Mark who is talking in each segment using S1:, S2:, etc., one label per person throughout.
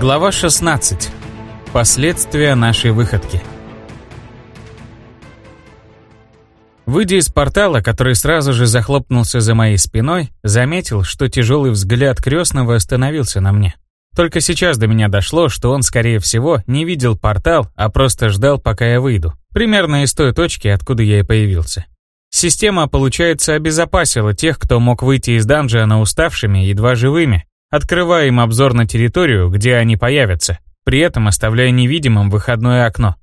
S1: Глава 16. Последствия нашей выходки. Выйдя из портала, который сразу же захлопнулся за моей спиной, заметил, что тяжелый взгляд крестного остановился на мне. Только сейчас до меня дошло, что он, скорее всего, не видел портал, а просто ждал, пока я выйду. Примерно из той точки, откуда я и появился. Система, получается, обезопасила тех, кто мог выйти из данжиона уставшими, едва живыми, открывая им обзор на территорию, где они появятся, при этом оставляя невидимым выходное окно.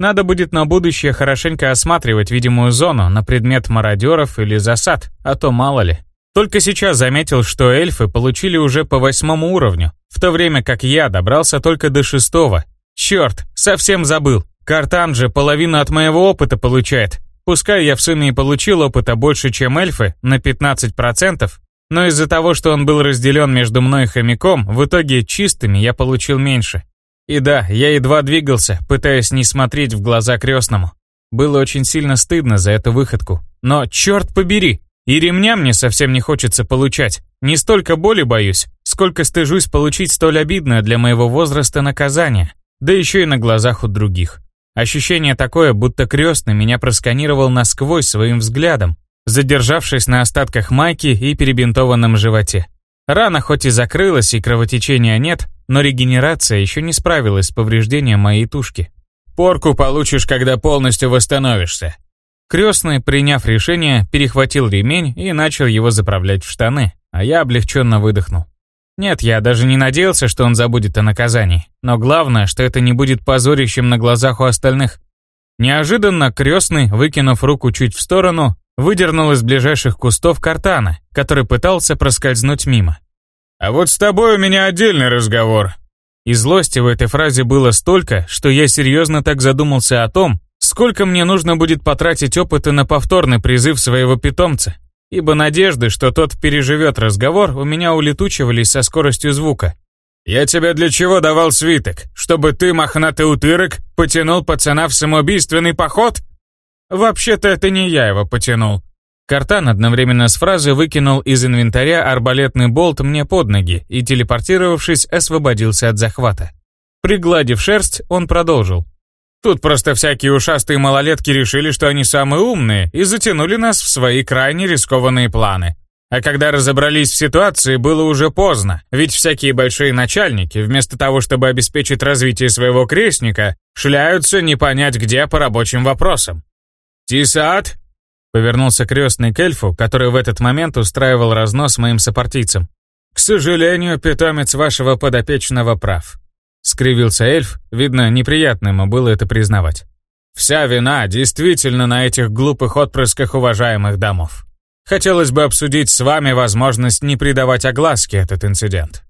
S1: Надо будет на будущее хорошенько осматривать видимую зону на предмет мародеров или засад, а то мало ли. Только сейчас заметил, что эльфы получили уже по восьмому уровню, в то время как я добрался только до шестого. Черт, совсем забыл. Картан же половину от моего опыта получает. Пускай я в сумме и получил опыта больше, чем эльфы, на 15%, но из-за того, что он был разделен между мной и хомяком, в итоге чистыми я получил меньше. И да, я едва двигался, пытаясь не смотреть в глаза крестному. Было очень сильно стыдно за эту выходку. Но черт побери, и ремня мне совсем не хочется получать. Не столько боли боюсь, сколько стыжусь получить столь обидное для моего возраста наказание, да еще и на глазах у других. Ощущение такое, будто крестный меня просканировал насквозь своим взглядом, задержавшись на остатках майки и перебинтованном животе. Рана хоть и закрылась и кровотечения нет, но регенерация еще не справилась с повреждением моей тушки. Порку получишь, когда полностью восстановишься. Крестный, приняв решение, перехватил ремень и начал его заправлять в штаны, а я облегченно выдохнул. Нет, я даже не надеялся, что он забудет о наказании. Но главное, что это не будет позорищем на глазах у остальных. Неожиданно крестный, выкинув руку чуть в сторону, выдернул из ближайших кустов картана, который пытался проскользнуть мимо. «А вот с тобой у меня отдельный разговор». И злости в этой фразе было столько, что я серьезно так задумался о том, сколько мне нужно будет потратить опыта на повторный призыв своего питомца, ибо надежды, что тот переживет разговор, у меня улетучивались со скоростью звука. «Я тебе для чего давал свиток? Чтобы ты, мохнатый утырок, потянул пацана в самоубийственный поход?» Вообще-то это не я его потянул. Картан одновременно с фразой выкинул из инвентаря арбалетный болт мне под ноги и, телепортировавшись, освободился от захвата. Пригладив шерсть, он продолжил. Тут просто всякие ушастые малолетки решили, что они самые умные, и затянули нас в свои крайне рискованные планы. А когда разобрались в ситуации, было уже поздно, ведь всякие большие начальники, вместо того, чтобы обеспечить развитие своего крестника, шляются не понять где по рабочим вопросам. «Тисат!» — повернулся крестный к эльфу, который в этот момент устраивал разнос моим сопартийцам. «К сожалению, питомец вашего подопечного прав». Скривился эльф, видно, неприятно ему было это признавать. «Вся вина действительно на этих глупых отпрысках уважаемых домов. Хотелось бы обсудить с вами возможность не придавать огласке этот инцидент».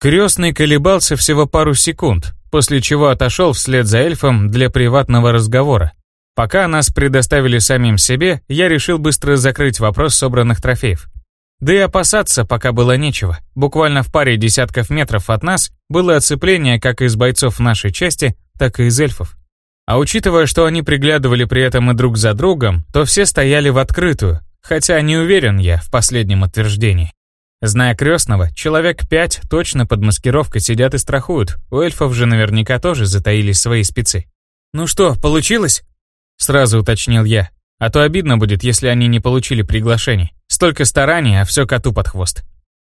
S1: Крестный колебался всего пару секунд, после чего отошел вслед за эльфом для приватного разговора. Пока нас предоставили самим себе, я решил быстро закрыть вопрос собранных трофеев. Да и опасаться пока было нечего. Буквально в паре десятков метров от нас было оцепление как из бойцов нашей части, так и из эльфов. А учитывая, что они приглядывали при этом и друг за другом, то все стояли в открытую, хотя не уверен я в последнем утверждении. Зная крестного, человек пять точно под маскировкой сидят и страхуют, у эльфов же наверняка тоже затаились свои спецы. «Ну что, получилось?» Сразу уточнил я. А то обидно будет, если они не получили приглашений. Столько стараний, а все коту под хвост.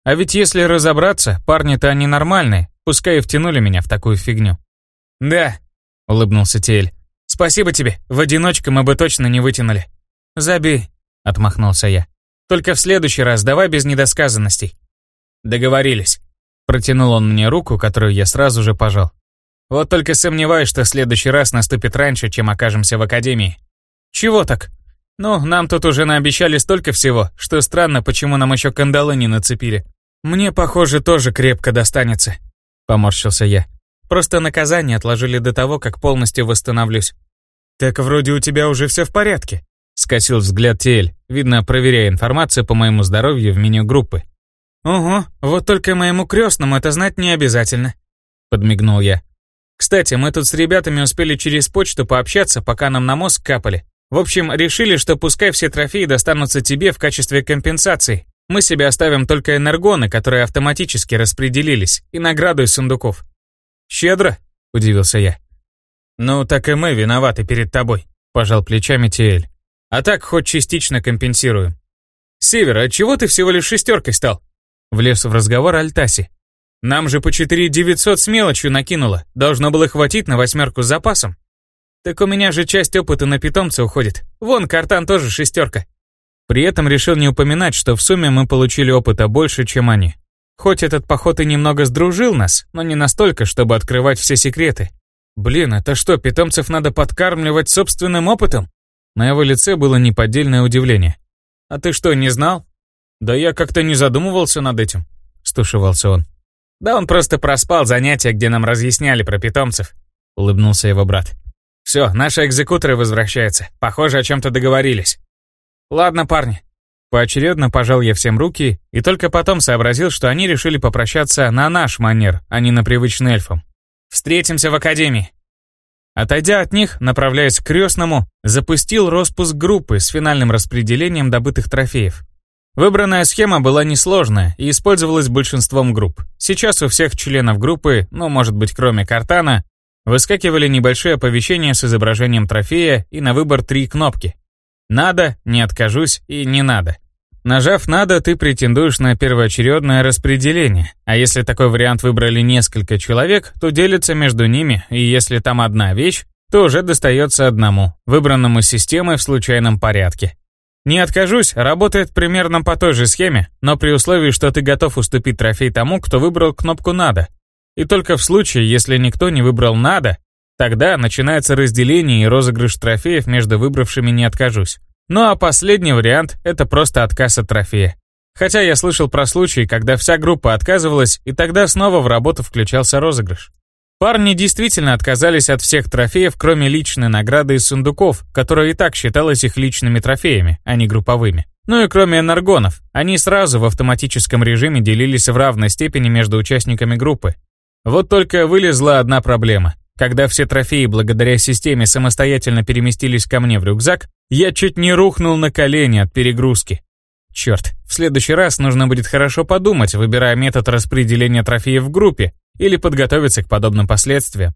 S1: А ведь если разобраться, парни-то они нормальные, пускай и втянули меня в такую фигню. «Да», — улыбнулся Тель. «Спасибо тебе, в одиночку мы бы точно не вытянули». «Забей», — отмахнулся я. «Только в следующий раз давай без недосказанностей». «Договорились». Протянул он мне руку, которую я сразу же пожал. Вот только сомневаюсь, что следующий раз наступит раньше, чем окажемся в академии. Чего так? Ну, нам тут уже наобещали столько всего, что странно, почему нам еще кандалы не нацепили. Мне, похоже, тоже крепко достанется. Поморщился я. Просто наказание отложили до того, как полностью восстановлюсь. Так вроде у тебя уже все в порядке. Скосил взгляд Тель, видно, проверяя информацию по моему здоровью в меню группы. «Ого, вот только моему крестному это знать не обязательно», — подмигнул я. Кстати, мы тут с ребятами успели через почту пообщаться, пока нам на мозг капали. В общем, решили, что пускай все трофеи достанутся тебе в качестве компенсации. Мы себе оставим только энергоны, которые автоматически распределились, и награду из сундуков». «Щедро?» — удивился я. «Ну, так и мы виноваты перед тобой», — пожал плечами Тиэль. «А так хоть частично компенсируем». «Север, а чего ты всего лишь шестеркой стал?» Влез в разговор Альтаси. «Нам же по 4 900 с мелочью накинуло. Должно было хватить на восьмерку с запасом». «Так у меня же часть опыта на питомца уходит. Вон, картан тоже шестерка». При этом решил не упоминать, что в сумме мы получили опыта больше, чем они. Хоть этот поход и немного сдружил нас, но не настолько, чтобы открывать все секреты. Блин, это что, питомцев надо подкармливать собственным опытом? На его лице было неподдельное удивление. «А ты что, не знал?» «Да я как-то не задумывался над этим», — стушевался он. «Да он просто проспал занятия, где нам разъясняли про питомцев», — улыбнулся его брат. «Все, наши экзекуторы возвращаются. Похоже, о чем-то договорились». «Ладно, парни». Поочередно пожал я всем руки и только потом сообразил, что они решили попрощаться на наш манер, а не на привычный эльфам. «Встретимся в академии». Отойдя от них, направляясь к крестному, запустил распуск группы с финальным распределением добытых трофеев. Выбранная схема была несложная и использовалась большинством групп. Сейчас у всех членов группы, ну, может быть, кроме Картана, выскакивали небольшие оповещения с изображением трофея и на выбор три кнопки. «Надо», «Не откажусь» и «Не надо». Нажав «Надо», ты претендуешь на первоочередное распределение, а если такой вариант выбрали несколько человек, то делится между ними, и если там одна вещь, то уже достается одному, выбранному системой в случайном порядке. «Не откажусь» работает примерно по той же схеме, но при условии, что ты готов уступить трофей тому, кто выбрал кнопку «Надо». И только в случае, если никто не выбрал «Надо», тогда начинается разделение и розыгрыш трофеев между выбравшими «Не откажусь». Ну а последний вариант — это просто отказ от трофея. Хотя я слышал про случаи, когда вся группа отказывалась, и тогда снова в работу включался розыгрыш. Парни действительно отказались от всех трофеев, кроме личной награды из сундуков, которая и так считалась их личными трофеями, а не групповыми. Ну и кроме энергонов, они сразу в автоматическом режиме делились в равной степени между участниками группы. Вот только вылезла одна проблема. Когда все трофеи благодаря системе самостоятельно переместились ко мне в рюкзак, я чуть не рухнул на колени от перегрузки. Черт, в следующий раз нужно будет хорошо подумать, выбирая метод распределения трофеев в группе или подготовиться к подобным последствиям.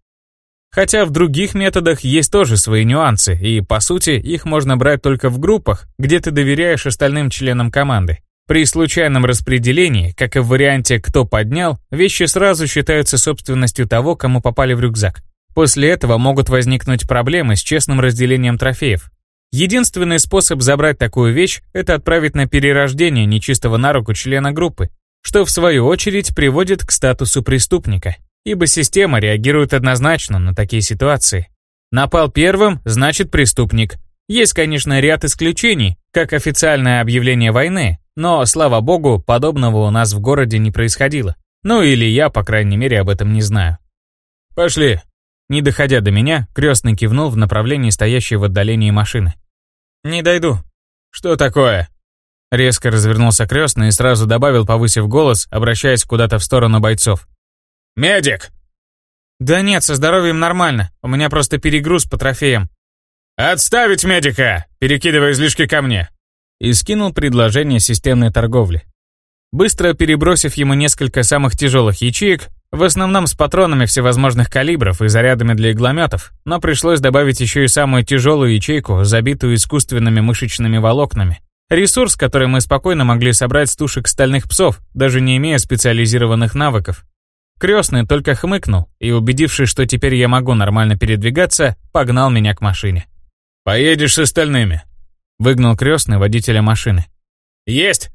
S1: Хотя в других методах есть тоже свои нюансы, и, по сути, их можно брать только в группах, где ты доверяешь остальным членам команды. При случайном распределении, как и в варианте «кто поднял», вещи сразу считаются собственностью того, кому попали в рюкзак. После этого могут возникнуть проблемы с честным разделением трофеев. Единственный способ забрать такую вещь – это отправить на перерождение нечистого на руку члена группы, что в свою очередь приводит к статусу преступника, ибо система реагирует однозначно на такие ситуации. Напал первым – значит преступник. Есть, конечно, ряд исключений, как официальное объявление войны, но, слава богу, подобного у нас в городе не происходило. Ну или я, по крайней мере, об этом не знаю. «Пошли», не доходя до меня, крестный кивнул в направлении стоящей в отдалении машины. «Не дойду». «Что такое?» Резко развернулся крестный и сразу добавил, повысив голос, обращаясь куда-то в сторону бойцов. «Медик!» «Да нет, со здоровьем нормально. У меня просто перегруз по трофеям». «Отставить медика! Перекидывай излишки ко мне!» И скинул предложение системной торговли. Быстро перебросив ему несколько самых тяжелых ячеек, в основном с патронами всевозможных калибров и зарядами для иглометов, но пришлось добавить еще и самую тяжелую ячейку, забитую искусственными мышечными волокнами. Ресурс, который мы спокойно могли собрать с тушек стальных псов, даже не имея специализированных навыков. Крестный только хмыкнул и, убедившись, что теперь я могу нормально передвигаться, погнал меня к машине. «Поедешь с остальными», — выгнал крестный водителя машины. «Есть!»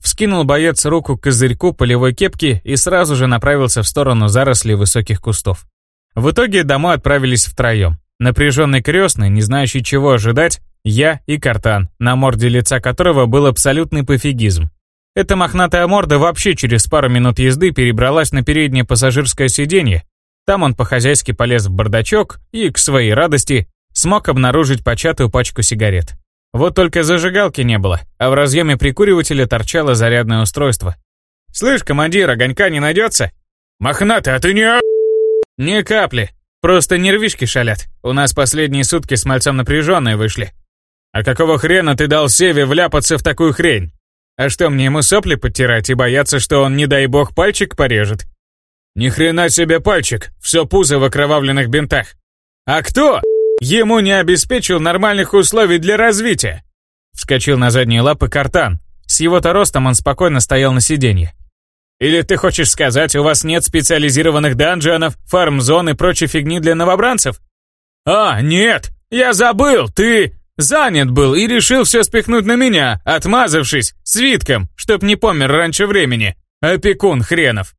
S1: Вскинул боец руку к козырьку полевой кепки и сразу же направился в сторону зарослей высоких кустов. В итоге домой отправились втроем. Напряженный крестный, не знающий чего ожидать, я и Картан, на морде лица которого был абсолютный пофигизм. Эта мохнатая морда вообще через пару минут езды перебралась на переднее пассажирское сиденье. Там он по-хозяйски полез в бардачок и, к своей радости, смог обнаружить початую пачку сигарет. Вот только зажигалки не было, а в разъеме прикуривателя торчало зарядное устройство. «Слышь, командир, огонька не найдется?» «Мохнатый, а ты не...» «Ни капли. Просто нервишки шалят. У нас последние сутки с мальцом напряженные вышли». «А какого хрена ты дал Севе вляпаться в такую хрень?» А что, мне ему сопли подтирать и бояться, что он, не дай бог, пальчик порежет? Ни хрена себе пальчик, все пузо в окровавленных бинтах. А кто ему не обеспечил нормальных условий для развития? Вскочил на задние лапы картан. С его-то ростом он спокойно стоял на сиденье. Или ты хочешь сказать, у вас нет специализированных данжонов, фарм-зон и прочей фигни для новобранцев? А, нет, я забыл, ты занят был и решил все спихнуть на меня, отмазавшись свитком, чтоб не помер раньше времени. Опекун хренов.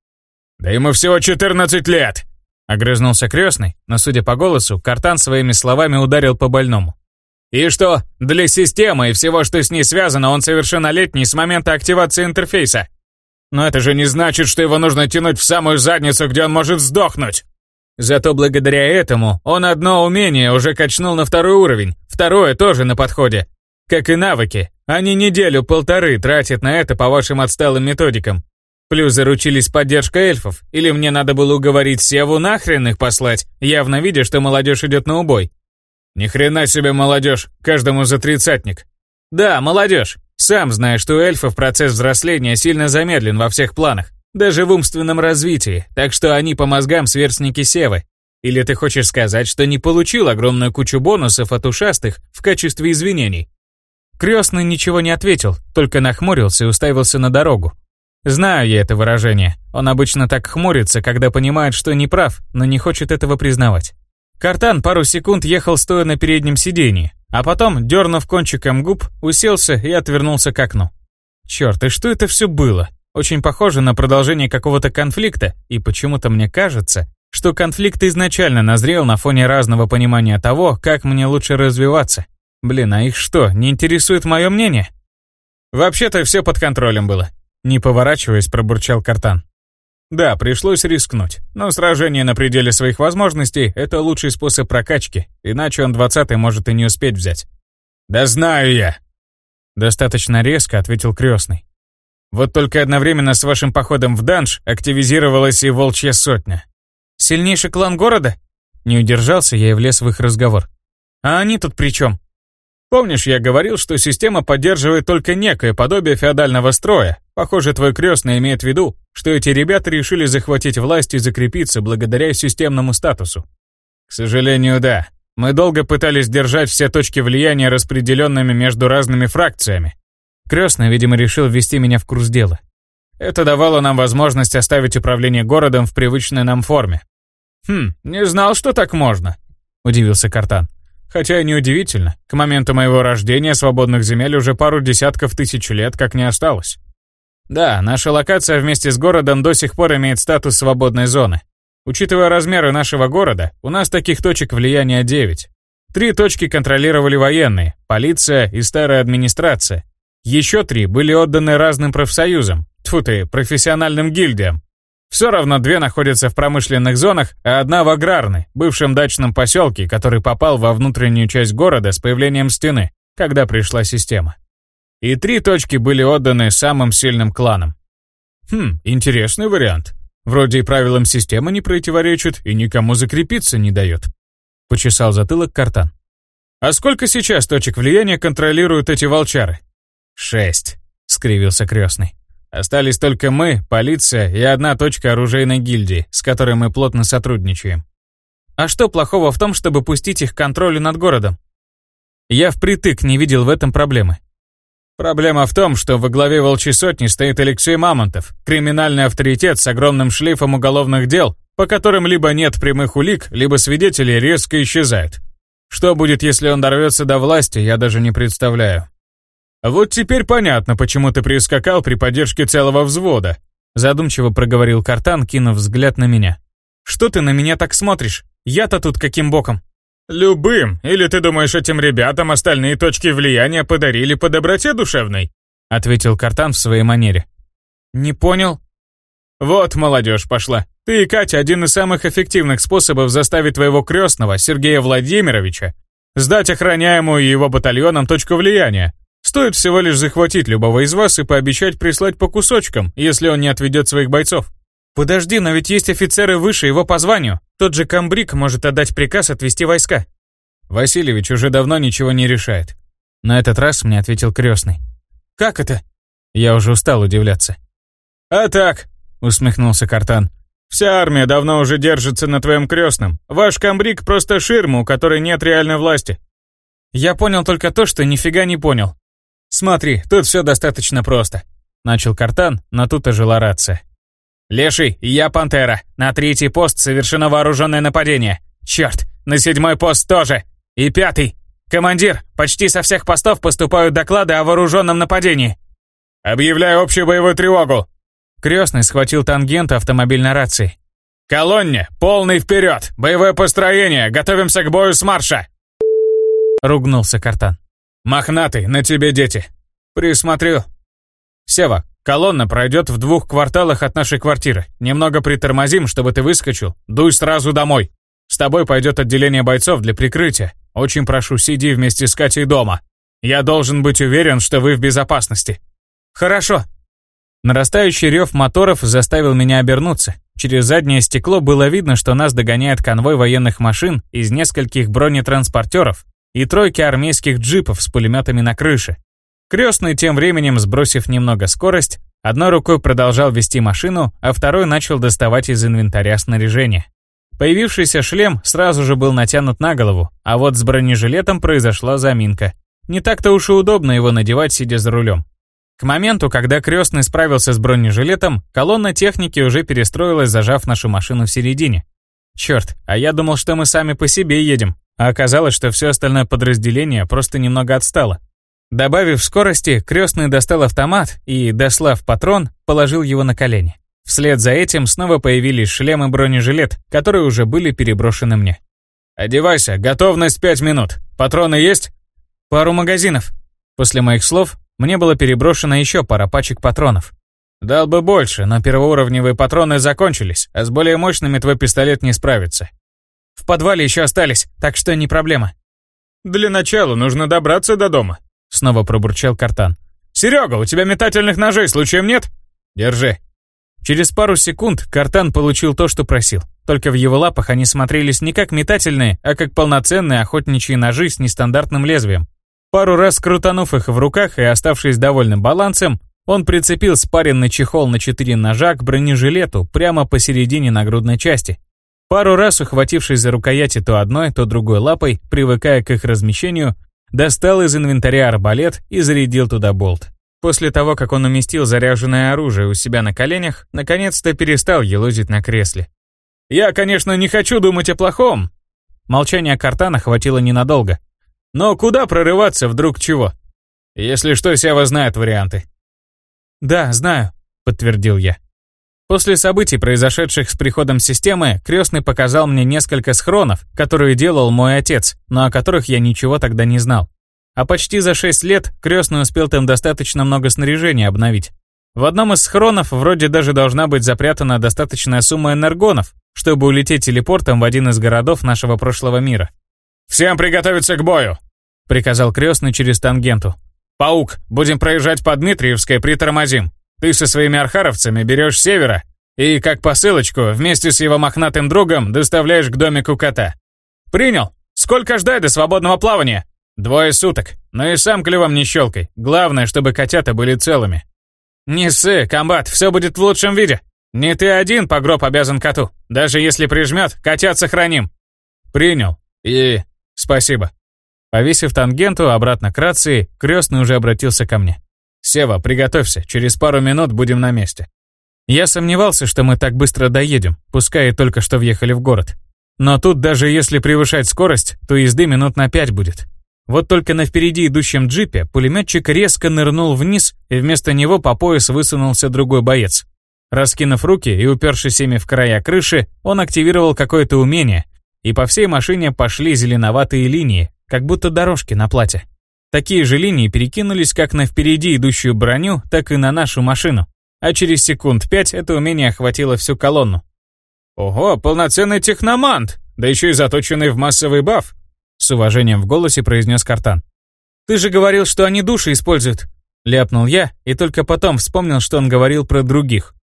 S1: Да ему всего 14 лет. Огрызнулся крестный, но, судя по голосу, Картан своими словами ударил по больному. И что, для системы и всего, что с ней связано, он совершеннолетний с момента активации интерфейса. Но это же не значит, что его нужно тянуть в самую задницу, где он может сдохнуть. Зато благодаря этому он одно умение уже качнул на второй уровень, второе тоже на подходе. Как и навыки, они неделю-полторы тратят на это по вашим отсталым методикам. Плюс заручились поддержкой эльфов, или мне надо было уговорить Севу нахрен их послать, явно видя, что молодежь идет на убой. Ни хрена себе молодежь, каждому за тридцатник. Да, молодежь. Сам знаешь, что у эльфов процесс взросления сильно замедлен во всех планах, даже в умственном развитии, так что они по мозгам сверстники Севы. Или ты хочешь сказать, что не получил огромную кучу бонусов от ушастых в качестве извинений? Крестный ничего не ответил, только нахмурился и уставился на дорогу. Знаю я это выражение. Он обычно так хмурится, когда понимает, что не прав, но не хочет этого признавать. Картан пару секунд ехал стоя на переднем сидении, а потом, дернув кончиком губ, уселся и отвернулся к окну. Черт, и что это все было? Очень похоже на продолжение какого-то конфликта, и почему-то мне кажется, что конфликт изначально назрел на фоне разного понимания того, как мне лучше развиваться. Блин, а их что, не интересует мое мнение? Вообще-то все под контролем было. Не поворачиваясь, пробурчал Картан. Да, пришлось рискнуть, но сражение на пределе своих возможностей — это лучший способ прокачки, иначе он двадцатый может и не успеть взять. «Да знаю я!» Достаточно резко ответил крестный. Вот только одновременно с вашим походом в данж активизировалась и волчья сотня. Сильнейший клан города? Не удержался я и влез в их разговор. А они тут при чем? Помнишь, я говорил, что система поддерживает только некое подобие феодального строя? Похоже, твой крестный имеет в виду, что эти ребята решили захватить власть и закрепиться благодаря системному статусу. К сожалению, да. Мы долго пытались держать все точки влияния распределенными между разными фракциями. Крестный, видимо, решил ввести меня в курс дела. Это давало нам возможность оставить управление городом в привычной нам форме. «Хм, не знал, что так можно», — удивился Картан. Хотя и неудивительно, к моменту моего рождения свободных земель уже пару десятков тысяч лет как не осталось. Да, наша локация вместе с городом до сих пор имеет статус свободной зоны. Учитывая размеры нашего города, у нас таких точек влияния 9. Три точки контролировали военные, полиция и старая администрация. Еще три были отданы разным профсоюзам, тьфу ты, профессиональным гильдиям, все равно две находятся в промышленных зонах, а одна в аграрной, бывшем дачном поселке, который попал во внутреннюю часть города с появлением стены, когда пришла система. И три точки были отданы самым сильным кланам. Хм, интересный вариант. Вроде и правилам системы не противоречит и никому закрепиться не дает. Почесал затылок картан. А сколько сейчас точек влияния контролируют эти волчары? Шесть, скривился крестный. Остались только мы, полиция и одна точка оружейной гильдии, с которой мы плотно сотрудничаем. А что плохого в том, чтобы пустить их к контролю над городом? Я впритык не видел в этом проблемы. Проблема в том, что во главе волчьей сотни стоит Алексей Мамонтов, криминальный авторитет с огромным шлейфом уголовных дел, по которым либо нет прямых улик, либо свидетели резко исчезают. Что будет, если он дорвется до власти, я даже не представляю. «Вот теперь понятно, почему ты прискакал при поддержке целого взвода», задумчиво проговорил Картан, кинув взгляд на меня. «Что ты на меня так смотришь? Я-то тут каким боком?» «Любым. Или ты думаешь, этим ребятам остальные точки влияния подарили по доброте душевной?» ответил Картан в своей манере. «Не понял». «Вот молодежь пошла. Ты и Катя один из самых эффективных способов заставить твоего крестного, Сергея Владимировича, сдать охраняемую его батальоном точку влияния. Стоит всего лишь захватить любого из вас и пообещать прислать по кусочкам, если он не отведет своих бойцов. Подожди, но ведь есть офицеры выше его по званию. Тот же Камбрик может отдать приказ отвести войска. Васильевич уже давно ничего не решает. На этот раз мне ответил крестный. Как это? Я уже устал удивляться.
S2: «А так», — усмехнулся Картан, «вся армия давно уже держится на твоем крестном. Ваш комбриг просто ширма, у которой нет реальной власти».
S1: Я понял только то, что нифига не понял. «Смотри, тут все достаточно просто», — начал Картан, но тут ожила рация. «Леший, я Пантера. На третий пост совершено вооруженное нападение. Черт, на седьмой пост тоже. И пятый. Командир, почти со всех постов поступают доклады о вооруженном нападении».
S2: «Объявляю общую боевую тревогу!»
S1: Крестный схватил тангент автомобильной рации.
S2: «Колонне! Полный вперед! Боевое построение! Готовимся к бою с марша!»
S1: Ругнулся Картан.
S2: «Мохнатый, на тебе дети!»
S1: «Присмотрю». «Сева, колонна пройдет в двух кварталах от нашей квартиры. Немного притормозим, чтобы ты выскочил. Дуй сразу домой. С тобой пойдет отделение бойцов для прикрытия. Очень прошу, сиди вместе с Катей дома. Я должен быть уверен, что вы в безопасности». «Хорошо». Нарастающий рев моторов заставил меня обернуться. Через заднее стекло было видно, что нас догоняет конвой военных машин из нескольких бронетранспортеров и тройки армейских джипов с пулеметами на крыше. Крестный тем временем, сбросив немного скорость, одной рукой продолжал вести машину, а второй начал доставать из инвентаря снаряжение. Появившийся шлем сразу же был натянут на голову, а вот с бронежилетом произошла заминка. Не так-то уж и удобно его надевать, сидя за рулем. К моменту, когда крестный справился с бронежилетом, колонна техники уже перестроилась, зажав нашу машину в середине. Черт, а я думал, что мы сами по себе едем, а оказалось, что все остальное подразделение просто немного отстало. Добавив скорости, крестный достал автомат и, дослав патрон, положил его на колени. Вслед за этим снова появились шлем и бронежилет, которые уже были переброшены мне.
S2: «Одевайся, готовность пять минут. Патроны есть?»
S1: «Пару магазинов». После моих слов мне было переброшено еще пара пачек патронов.
S2: Дал бы больше, но первоуровневые патроны закончились, а с более мощными твой пистолет не справится.
S1: В подвале еще остались, так что не проблема.
S2: Для начала нужно добраться до дома, снова пробурчал Картан. Серега, у тебя метательных ножей случаем нет? Держи.
S1: Через пару секунд Картан получил то, что просил. Только в его лапах они смотрелись не как метательные, а как полноценные охотничьи ножи с нестандартным лезвием. Пару раз крутанув их в руках и оставшись довольным балансом, он прицепил спаренный чехол на четыре ножа к бронежилету прямо посередине нагрудной части. Пару раз, ухватившись за рукояти то одной, то другой лапой, привыкая к их размещению, достал из инвентаря арбалет и зарядил туда болт. После того, как он уместил заряженное оружие у себя на коленях, наконец-то перестал елозить на кресле. «Я, конечно, не хочу думать о плохом!» Молчание Картана хватило ненадолго. Но куда прорываться вдруг чего? Если что, Сева знает варианты. Да, знаю, подтвердил я. После событий, произошедших с приходом системы, крестный показал мне несколько схронов, которые делал мой отец, но о которых я ничего тогда не знал. А почти за 6 лет крестный успел там достаточно много снаряжения обновить. В одном из схронов вроде даже должна быть запрятана достаточная сумма энергонов, чтобы улететь телепортом в один из городов нашего прошлого мира.
S2: «Всем приготовиться к бою!» — приказал крестный через тангенту. «Паук, будем проезжать по Дмитриевской, притормозим. Ты со своими архаровцами берешь севера и, как посылочку, вместе с его мохнатым другом доставляешь к домику кота. Принял? Сколько ждать до свободного плавания? Двое суток. Ну и сам клювом не щелкай. Главное, чтобы котята были целыми. Не ссы, комбат, все будет в лучшем виде. Не ты один по гроб обязан коту. Даже если прижмет, котят сохраним. Принял. И «Спасибо». Повесив тангенту обратно к рации, крестный уже обратился ко мне. «Сева, приготовься, через пару минут будем на месте». Я сомневался, что мы так быстро доедем, пускай и только что въехали в город. Но тут даже если превышать скорость, то езды минут на пять будет. Вот только на впереди идущем джипе пулеметчик резко нырнул вниз, и вместо него по пояс высунулся другой боец. Раскинув руки и упершись ими в края крыши, он активировал какое-то умение, и по всей машине пошли зеленоватые линии, как будто дорожки на плате. Такие же линии перекинулись как на впереди идущую броню, так и на нашу машину. А через секунд пять это умение охватило всю колонну. «Ого, полноценный техномант! Да еще и заточенный в массовый баф!» С уважением в голосе произнес Картан. «Ты же говорил, что они души используют!» Ляпнул я, и только потом вспомнил, что он говорил про других.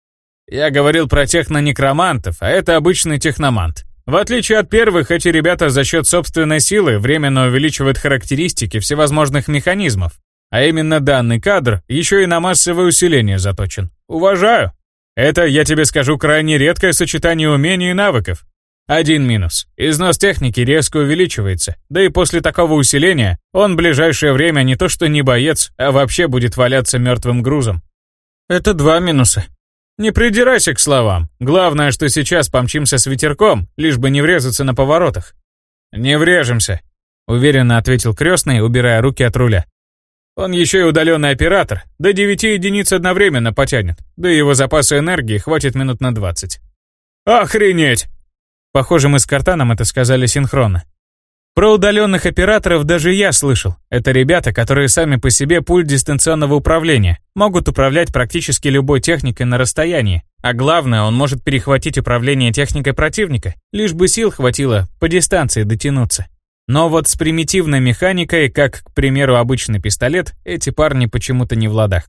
S2: «Я говорил про технонекромантов, а это обычный техномант. В отличие от первых, эти ребята за счет собственной силы временно увеличивают характеристики всевозможных механизмов, А именно данный кадр еще и на массовое усиление заточен. Уважаю. Это, я тебе скажу, крайне редкое сочетание умений и навыков. Один минус. Износ техники резко увеличивается, да и после такого усиления он в ближайшее время не то что не боец, а вообще будет валяться мертвым грузом. Это два минуса. Не придирайся к словам. Главное, что сейчас помчимся с ветерком, лишь бы не врезаться на поворотах. Не врежемся, уверенно ответил крестный, убирая руки от руля. Он еще и удаленный оператор, до 9 единиц одновременно потянет, да и его запаса энергии хватит минут на 20. Охренеть! Похоже, мы с Картаном это сказали синхронно. Про удаленных операторов даже я слышал. Это ребята, которые сами по себе пульт дистанционного управления, могут управлять практически любой техникой на расстоянии. А главное, он может перехватить управление техникой противника, лишь бы сил хватило по дистанции дотянуться. Но вот с примитивной механикой, как, к примеру, обычный пистолет, эти парни почему-то не в ладах.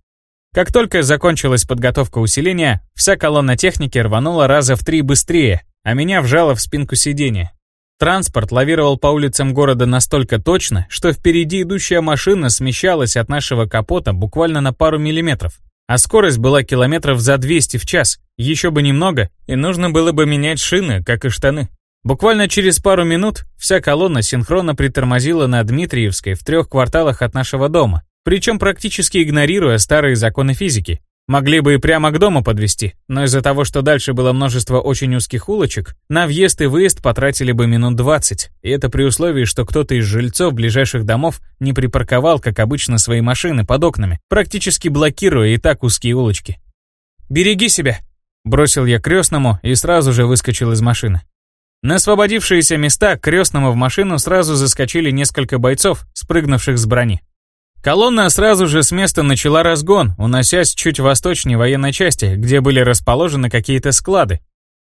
S2: Как только закончилась подготовка усиления, вся колонна техники рванула раза в три быстрее, а меня вжало в спинку сиденья. Транспорт лавировал по улицам города настолько точно, что впереди идущая машина смещалась от нашего капота буквально на пару миллиметров. А скорость была километров за 200 в час, еще бы немного, и нужно было бы менять шины, как и штаны. Буквально через пару минут вся колонна синхронно притормозила на Дмитриевской в трех кварталах от нашего дома, причем практически игнорируя старые законы физики. Могли бы и прямо к дому подвести, но из-за того, что дальше было множество очень узких улочек, на въезд и выезд потратили бы минут 20, и это при условии, что кто-то из жильцов ближайших домов не припарковал, как обычно, свои машины под окнами, практически блокируя и так узкие улочки. «Береги себя!» – бросил я крестному и сразу же выскочил из машины. На освободившиеся места крестному в машину сразу заскочили несколько бойцов, спрыгнувших с брони. Колонна сразу же с места начала разгон, уносясь чуть восточнее военной части, где были расположены какие-то склады.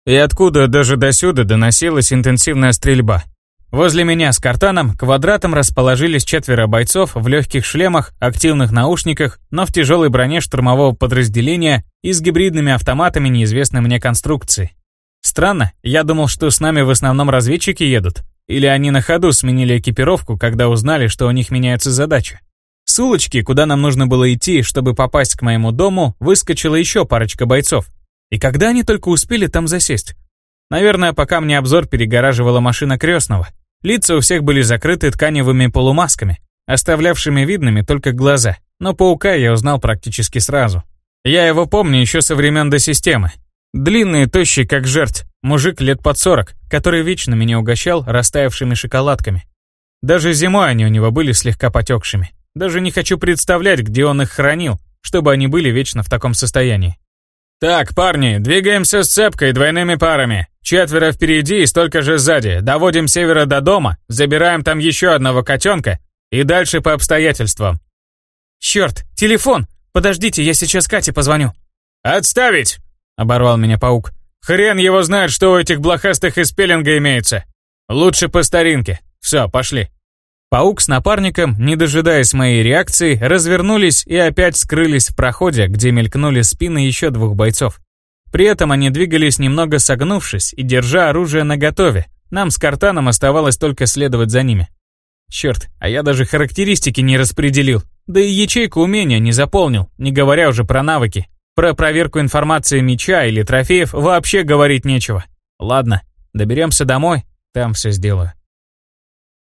S2: И откуда даже досюда доносилась интенсивная стрельба. Возле меня с картаном квадратом расположились четверо бойцов в легких шлемах, активных наушниках, но в тяжелой броне штурмового подразделения и с гибридными автоматами неизвестной мне конструкции. Странно, я думал, что с нами в основном разведчики едут. Или они на ходу сменили экипировку, когда узнали, что у них меняются задачи. С улочки, куда нам нужно было идти, чтобы попасть к моему дому, выскочила еще парочка бойцов. И когда они только успели там засесть? Наверное, пока мне обзор перегораживала машина крестного. Лица у всех были закрыты тканевыми полумасками, оставлявшими видными только глаза. Но паука я узнал практически сразу. Я его помню еще со времен до системы. Длинный, тощий, как жерть, мужик лет под сорок, который вечно меня угощал растаявшими шоколадками. Даже зимой они у него были слегка потекшими. Даже не хочу представлять, где он их хранил, чтобы они были вечно в таком состоянии. «Так, парни, двигаемся с цепкой двойными парами. Четверо впереди и столько же сзади. Доводим севера до дома, забираем там еще одного котенка и дальше по обстоятельствам».
S1: «Черт, телефон! Подождите, я сейчас Кате позвоню».
S2: «Отставить!» Оборвал меня паук. Хрен его знает, что у этих блохастых из пеленга имеется. Лучше по старинке. Все, пошли. Паук с напарником, не дожидаясь моей реакции, развернулись и опять скрылись в проходе, где мелькнули спины еще двух бойцов. При этом они двигались немного согнувшись и держа оружие наготове. Нам с Картаном оставалось только следовать за ними. Черт, а я даже характеристики не распределил. Да и ячейку умения не заполнил, не говоря уже про навыки. Про проверку информации меча или трофеев вообще говорить нечего. Ладно, доберемся домой, там все сделаю.